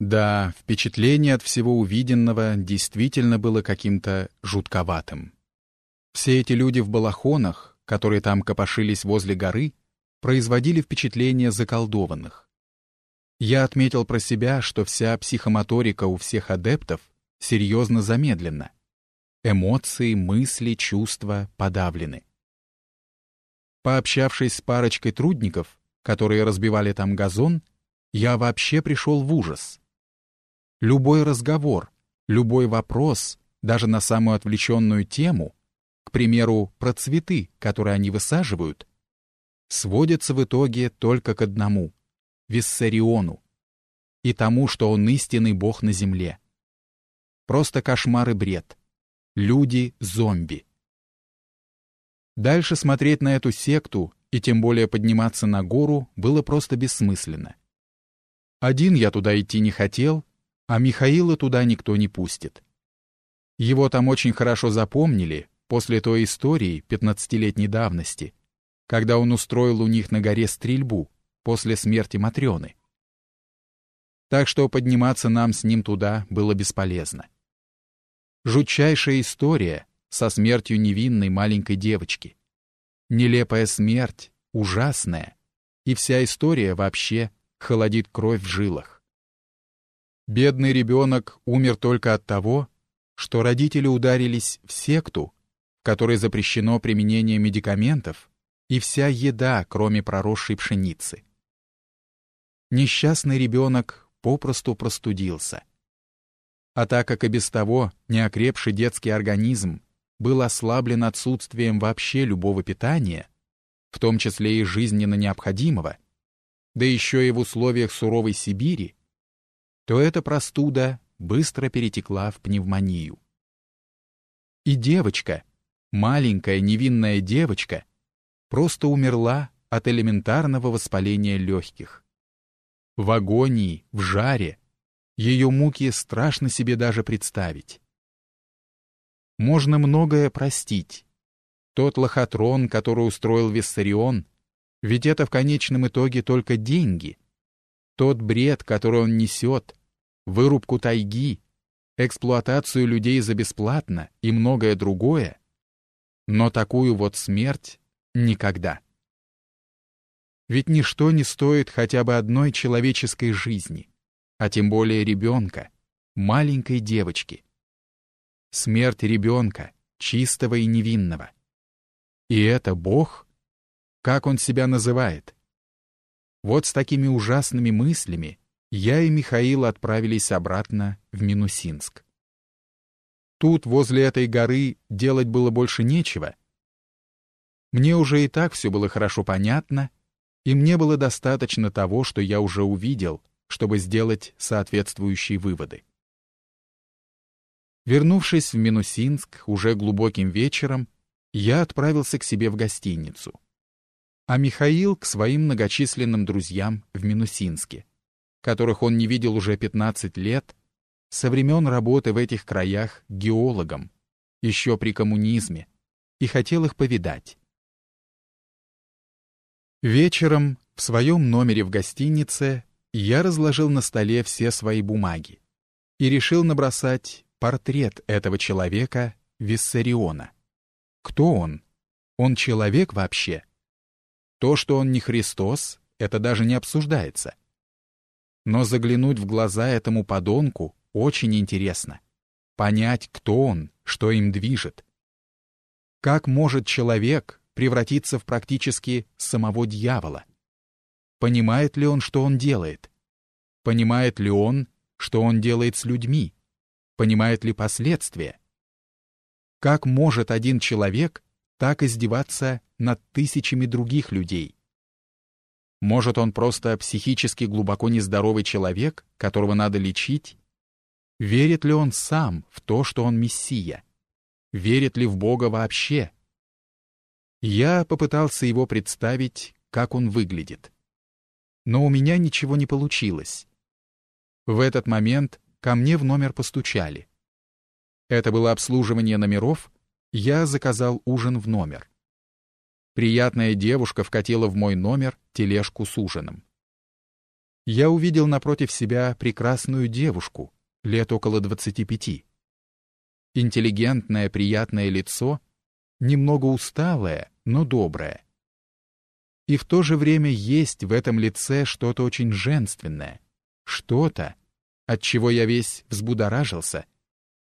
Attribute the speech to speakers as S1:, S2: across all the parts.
S1: Да, впечатление от всего увиденного действительно было каким-то жутковатым. Все эти люди в балахонах, которые там копошились возле горы, производили впечатление заколдованных. Я отметил про себя, что вся психомоторика у всех адептов серьезно замедлена. Эмоции, мысли, чувства подавлены. Пообщавшись с парочкой трудников, которые разбивали там газон, я вообще пришел в ужас. Любой разговор, любой вопрос, даже на самую отвлеченную тему, к примеру, про цветы, которые они высаживают, сводится в итоге только к одному — Виссариону и тому, что он истинный бог на земле. Просто кошмар и бред. Люди — зомби. Дальше смотреть на эту секту и тем более подниматься на гору было просто бессмысленно. Один я туда идти не хотел, а Михаила туда никто не пустит. Его там очень хорошо запомнили после той истории пятнадцатилетней давности, когда он устроил у них на горе стрельбу после смерти Матрёны. Так что подниматься нам с ним туда было бесполезно. Жутчайшая история со смертью невинной маленькой девочки. Нелепая смерть, ужасная, и вся история вообще холодит кровь в жилах. Бедный ребенок умер только от того, что родители ударились в секту, которой запрещено применение медикаментов и вся еда, кроме проросшей пшеницы. Несчастный ребенок попросту простудился. А так как и без того неокрепший детский организм был ослаблен отсутствием вообще любого питания, в том числе и жизненно необходимого, да еще и в условиях суровой Сибири, то эта простуда быстро перетекла в пневмонию. И девочка, маленькая невинная девочка, просто умерла от элементарного воспаления легких. В агонии, в жаре, ее муки страшно себе даже представить. Можно многое простить. Тот лохотрон, который устроил Виссарион, ведь это в конечном итоге только деньги. Тот бред, который он несет, вырубку тайги, эксплуатацию людей за бесплатно и многое другое, но такую вот смерть никогда. Ведь ничто не стоит хотя бы одной человеческой жизни, а тем более ребенка, маленькой девочки. Смерть ребенка, чистого и невинного. И это Бог? Как он себя называет? Вот с такими ужасными мыслями я и Михаил отправились обратно в Минусинск. Тут, возле этой горы, делать было больше нечего. Мне уже и так все было хорошо понятно, и мне было достаточно того, что я уже увидел, чтобы сделать соответствующие выводы. Вернувшись в Минусинск уже глубоким вечером, я отправился к себе в гостиницу, а Михаил к своим многочисленным друзьям в Минусинске которых он не видел уже 15 лет, со времен работы в этих краях геологом, еще при коммунизме, и хотел их повидать. Вечером в своем номере в гостинице я разложил на столе все свои бумаги и решил набросать портрет этого человека, Виссариона. Кто он? Он человек вообще? То, что он не Христос, это даже не обсуждается. Но заглянуть в глаза этому подонку очень интересно. Понять, кто он, что им движет. Как может человек превратиться в практически самого дьявола? Понимает ли он, что он делает? Понимает ли он, что он делает с людьми? Понимает ли последствия? Как может один человек так издеваться над тысячами других людей? Может, он просто психически глубоко нездоровый человек, которого надо лечить? Верит ли он сам в то, что он Мессия? Верит ли в Бога вообще? Я попытался его представить, как он выглядит. Но у меня ничего не получилось. В этот момент ко мне в номер постучали. Это было обслуживание номеров, я заказал ужин в номер. Приятная девушка вкатила в мой номер тележку с ужином. я увидел напротив себя прекрасную девушку, лет около двадцати пяти. Интеллигентное, приятное лицо, немного усталое, но доброе. И в то же время есть в этом лице что-то очень женственное, что-то, от чего я весь взбудоражился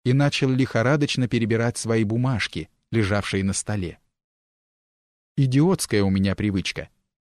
S1: и начал лихорадочно перебирать свои бумажки, лежавшие на столе. Идиотская у меня привычка —